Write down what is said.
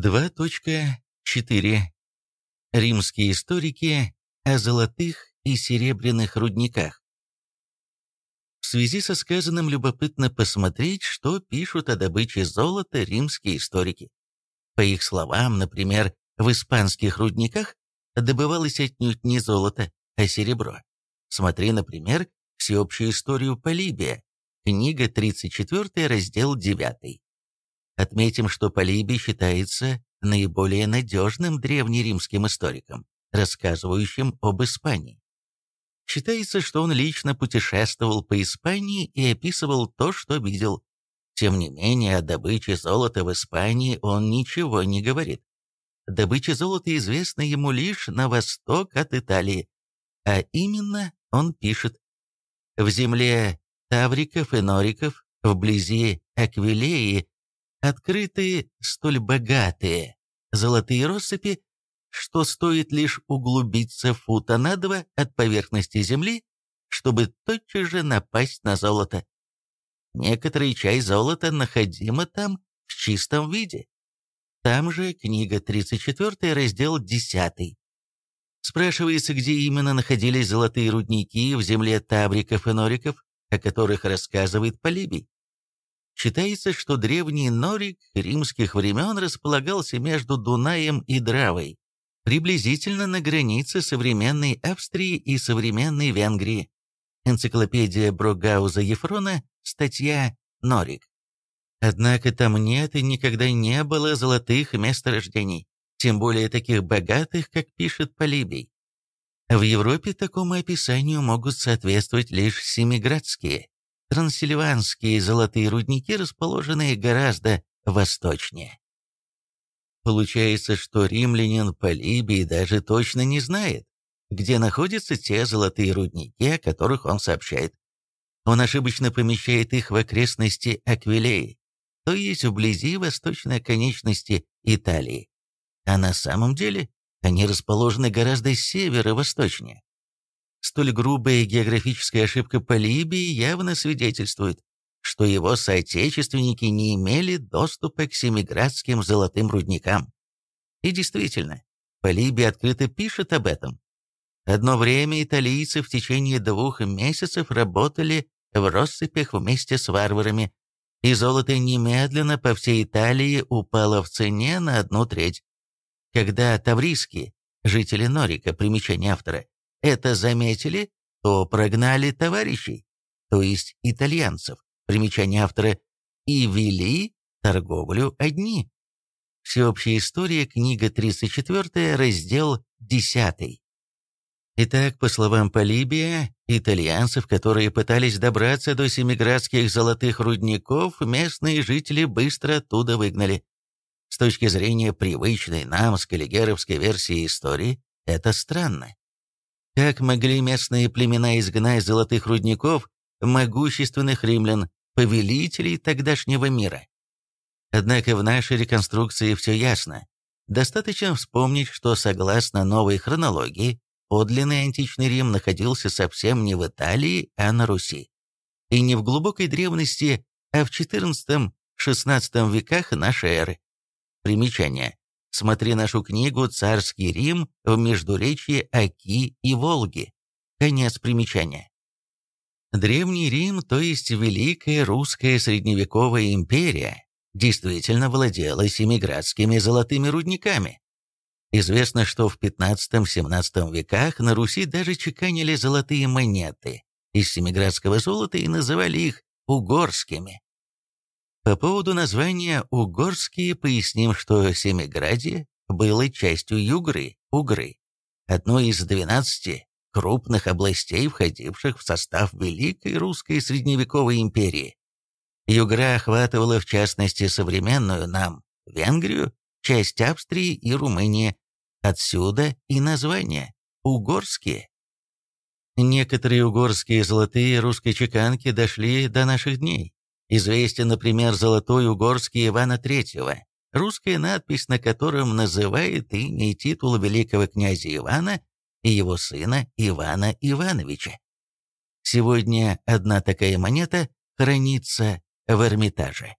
2.4. Римские историки о золотых и серебряных рудниках. В связи со сказанным любопытно посмотреть, что пишут о добыче золота римские историки. По их словам, например, в испанских рудниках добывалось отнюдь не золото, а серебро. Смотри, например, «Всеобщую историю Полибия», книга 34, раздел 9. Отметим, что Полибий считается наиболее надежным древнеримским историком, рассказывающим об Испании. Считается, что он лично путешествовал по Испании и описывал то, что видел. Тем не менее, о добыче золота в Испании он ничего не говорит. Добыча золота известна ему лишь на восток от Италии, а именно он пишет «В земле Тавриков и Нориков, вблизи Аквилеи, открытые столь богатые золотые россыпи, что стоит лишь углубиться фута на два от поверхности земли, чтобы тотчас же напасть на золото. Некоторая часть золота находима там в чистом виде. Там же книга 34, раздел 10. Спрашивается, где именно находились золотые рудники в земле Тавриков и Нориков, о которых рассказывает Полибий. Считается, что древний Норик римских времен располагался между Дунаем и Дравой, приблизительно на границе современной Австрии и современной Венгрии. Энциклопедия Брогауза Ефрона, статья «Норик». Однако там нет и никогда не было золотых месторождений, тем более таких богатых, как пишет Полибий. В Европе такому описанию могут соответствовать лишь семиградские, трансильванские золотые рудники, расположенные гораздо восточнее. Получается, что римлянин Полибий даже точно не знает, где находятся те золотые рудники, о которых он сообщает. Он ошибочно помещает их в окрестности Аквилеи, то есть вблизи восточной конечности Италии. А на самом деле они расположены гораздо северо-восточнее. Столь грубая географическая ошибка Полибии явно свидетельствует, что его соотечественники не имели доступа к семиградским золотым рудникам. И действительно, Полибий открыто пишет об этом. Одно время италийцы в течение двух месяцев работали в россыпях вместе с варварами, и золото немедленно по всей Италии упало в цене на одну треть. Когда таврийские, жители Норика, примечание автора, это заметили, то прогнали товарищей, то есть итальянцев, примечание автора, и вели торговлю одни. Всеобщая история, книга 34, раздел 10. Итак, по словам Полибия, итальянцев, которые пытались добраться до семиградских золотых рудников, местные жители быстро оттуда выгнали. С точки зрения привычной нам скаллигеровской версии истории, это странно. Как могли местные племена изгнать золотых рудников могущественных римлян, повелителей тогдашнего мира? Однако в нашей реконструкции все ясно. Достаточно вспомнить, что согласно новой хронологии, подлинный античный Рим находился совсем не в Италии, а на Руси. И не в глубокой древности, а в XIV-XVI веках нашей эры. Примечание. Смотри нашу книгу «Царский Рим в междуречье Оки и Волги». Конец примечания. Древний Рим, то есть Великая Русская Средневековая империя, действительно владела семиградскими золотыми рудниками. Известно, что в 15-17 веках на Руси даже чеканили золотые монеты из семиградского золота и называли их угорскими. По поводу названия «Угорские» поясним, что Семиградие было частью Югры, Угры, одной из 12 крупных областей, входивших в состав Великой Русской Средневековой империи. Югра охватывала в частности современную нам Венгрию, часть Австрии и Румынии. Отсюда и название «Угорские». Некоторые угорские золотые русской чеканки дошли до наших дней. Известен, например, золотой угорский Ивана III, русская надпись на котором называет имя титул великого князя Ивана и его сына Ивана Ивановича. Сегодня одна такая монета хранится в Эрмитаже.